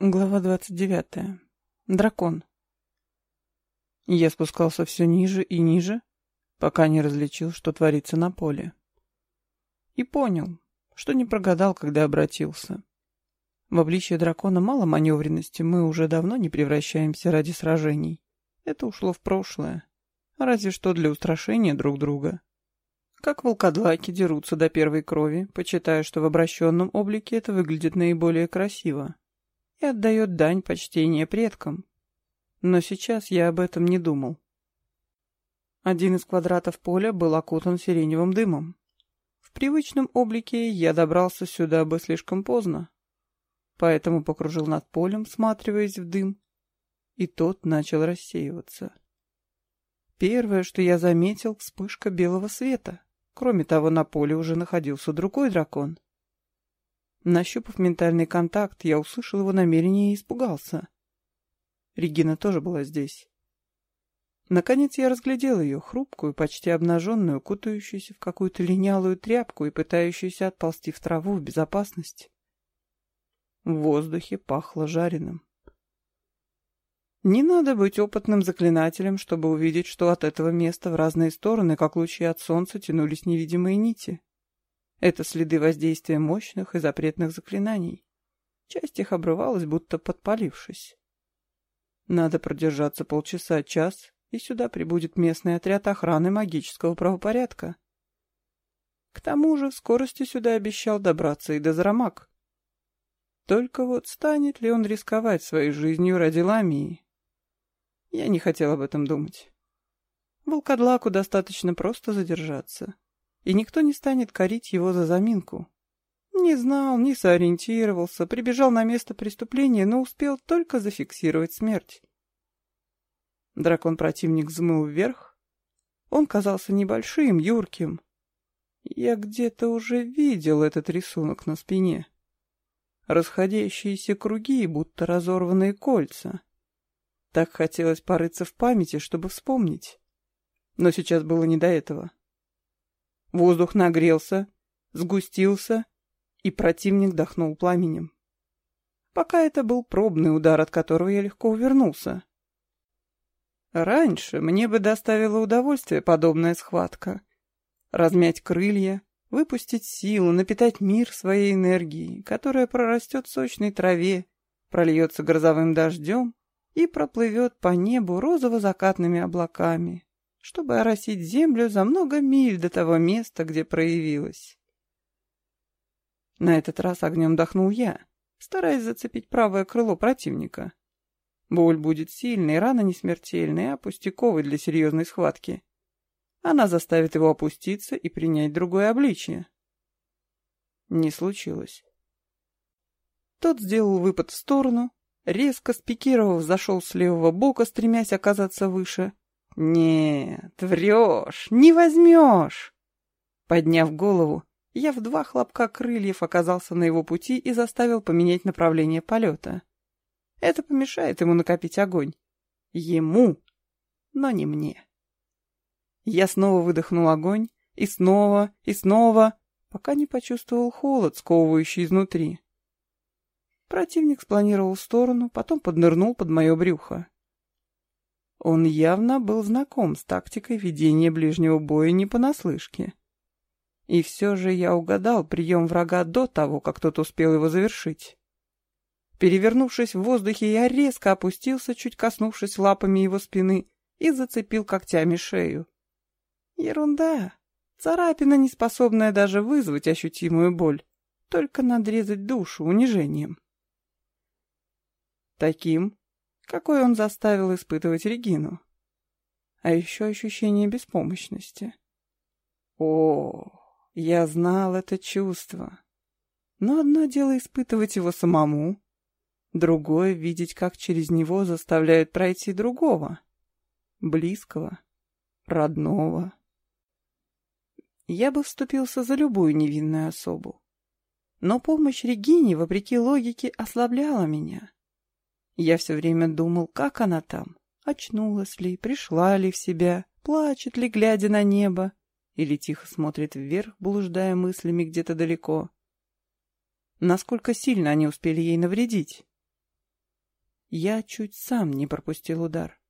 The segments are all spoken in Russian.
Глава двадцать девятая. Дракон. Я спускался все ниже и ниже, пока не различил, что творится на поле. И понял, что не прогадал, когда обратился. В обличье дракона мало маневренности, мы уже давно не превращаемся ради сражений. Это ушло в прошлое, разве что для устрашения друг друга. Как волкодлаки дерутся до первой крови, почитая, что в обращенном облике это выглядит наиболее красиво и отдает дань почтения предкам. Но сейчас я об этом не думал. Один из квадратов поля был окутан сиреневым дымом. В привычном облике я добрался сюда бы слишком поздно, поэтому покружил над полем, сматриваясь в дым, и тот начал рассеиваться. Первое, что я заметил, вспышка белого света. Кроме того, на поле уже находился другой дракон — Нащупав ментальный контакт, я услышал его намерение и испугался. Регина тоже была здесь. Наконец я разглядел ее, хрупкую, почти обнаженную, кутающуюся в какую-то линялую тряпку и пытающуюся отползти в траву в безопасность. В воздухе пахло жареным. Не надо быть опытным заклинателем, чтобы увидеть, что от этого места в разные стороны, как лучи от солнца, тянулись невидимые нити. Это следы воздействия мощных и запретных заклинаний. Часть их обрывалась, будто подпалившись. Надо продержаться полчаса-час, и сюда прибудет местный отряд охраны магического правопорядка. К тому же в скорости сюда обещал добраться и Дозрамак. Только вот станет ли он рисковать своей жизнью ради Ламии? Я не хотел об этом думать. Волкодлаку достаточно просто задержаться и никто не станет корить его за заминку. Не знал, не сориентировался, прибежал на место преступления, но успел только зафиксировать смерть. Дракон-противник взмыл вверх. Он казался небольшим, юрким. Я где-то уже видел этот рисунок на спине. Расходящиеся круги, будто разорванные кольца. Так хотелось порыться в памяти, чтобы вспомнить. Но сейчас было не до этого. Воздух нагрелся, сгустился, и противник дохнул пламенем. Пока это был пробный удар, от которого я легко увернулся. Раньше мне бы доставило удовольствие подобная схватка. Размять крылья, выпустить силу, напитать мир своей энергией, которая прорастет в сочной траве, прольется грозовым дождем и проплывет по небу розово-закатными облаками, чтобы оросить землю за много миль до того места, где проявилась. На этот раз огнем дохнул я, стараясь зацепить правое крыло противника. Боль будет сильной, рана не смертельная, а пустяковой для серьезной схватки. Она заставит его опуститься и принять другое обличие. Не случилось. Тот сделал выпад в сторону, резко спикировав, зашел с левого бока, стремясь оказаться выше, «Нет, врешь, не возьмешь!» Подняв голову, я в два хлопка крыльев оказался на его пути и заставил поменять направление полета. Это помешает ему накопить огонь. Ему, но не мне. Я снова выдохнул огонь, и снова, и снова, пока не почувствовал холод, сковывающий изнутри. Противник спланировал в сторону, потом поднырнул под мое брюхо. Он явно был знаком с тактикой ведения ближнего боя не понаслышке. И все же я угадал прием врага до того, как тот успел его завершить. Перевернувшись в воздухе, я резко опустился, чуть коснувшись лапами его спины, и зацепил когтями шею. Ерунда. Царапина, не способная даже вызвать ощутимую боль, только надрезать душу унижением. Таким какой он заставил испытывать Регину. А еще ощущение беспомощности. О, я знал это чувство. Но одно дело испытывать его самому, другое — видеть, как через него заставляют пройти другого, близкого, родного. Я бы вступился за любую невинную особу. Но помощь Регине, вопреки логике, ослабляла меня. Я все время думал, как она там, очнулась ли, пришла ли в себя, плачет ли, глядя на небо, или тихо смотрит вверх, блуждая мыслями где-то далеко. Насколько сильно они успели ей навредить? Я чуть сам не пропустил удар.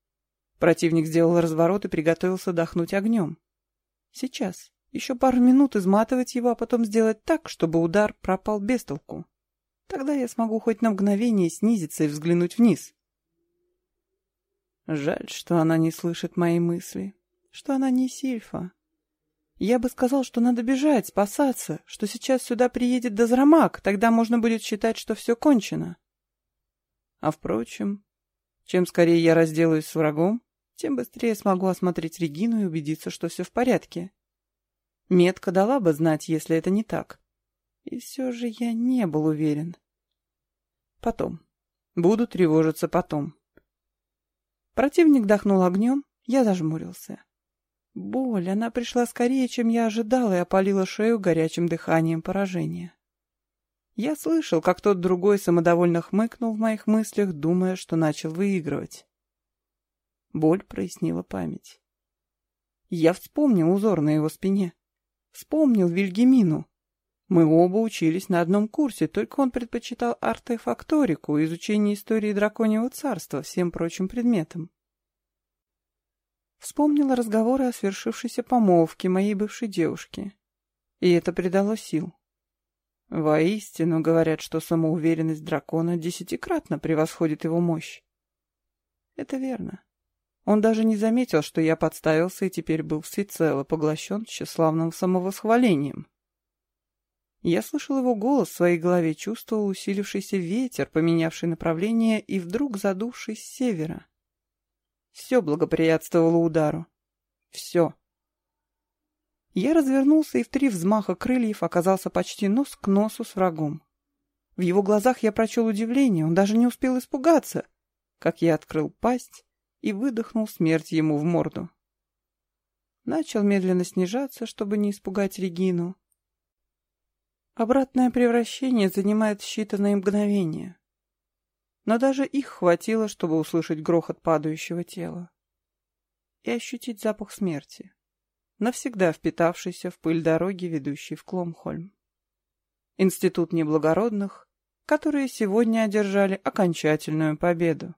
Противник сделал разворот и приготовился дохнуть огнем. Сейчас. Еще пару минут изматывать его, а потом сделать так, чтобы удар пропал без толку. Тогда я смогу хоть на мгновение снизиться и взглянуть вниз. Жаль, что она не слышит мои мысли, что она не Сильфа. Я бы сказал, что надо бежать, спасаться, что сейчас сюда приедет Дозрамак, тогда можно будет считать, что все кончено. А впрочем, чем скорее я разделаюсь с врагом, тем быстрее смогу осмотреть Регину и убедиться, что все в порядке. Метка дала бы знать, если это не так. И все же я не был уверен. Потом. Буду тревожиться потом. Противник дохнул огнем, я зажмурился. Боль, она пришла скорее, чем я ожидал, и опалила шею горячим дыханием поражения. Я слышал, как тот другой самодовольно хмыкнул в моих мыслях, думая, что начал выигрывать. Боль прояснила память. Я вспомнил узор на его спине. Вспомнил Вильгемину. Мы оба учились на одном курсе, только он предпочитал артефакторику, изучение истории драконьего царства, всем прочим предметам. Вспомнила разговоры о свершившейся помолвке моей бывшей девушки. И это придало сил. Воистину говорят, что самоуверенность дракона десятикратно превосходит его мощь. Это верно. Он даже не заметил, что я подставился и теперь был всецело поглощен тщеславным самовосхвалением. Я слышал его голос в своей голове, чувствовал усилившийся ветер, поменявший направление и вдруг задувший с севера. Все благоприятствовало удару. Все. Я развернулся и в три взмаха крыльев оказался почти нос к носу с врагом. В его глазах я прочел удивление, он даже не успел испугаться, как я открыл пасть и выдохнул смерть ему в морду. Начал медленно снижаться, чтобы не испугать Регину. Обратное превращение занимает считанные мгновения. Но даже их хватило, чтобы услышать грохот падающего тела и ощутить запах смерти, навсегда впитавшийся в пыль дороги, ведущей в Кломхольм. Институт неблагородных, которые сегодня одержали окончательную победу.